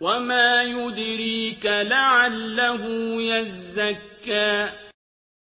وَمَا يُدْرِيكَ لَعَلَّهُ يَزَّكَّىٰ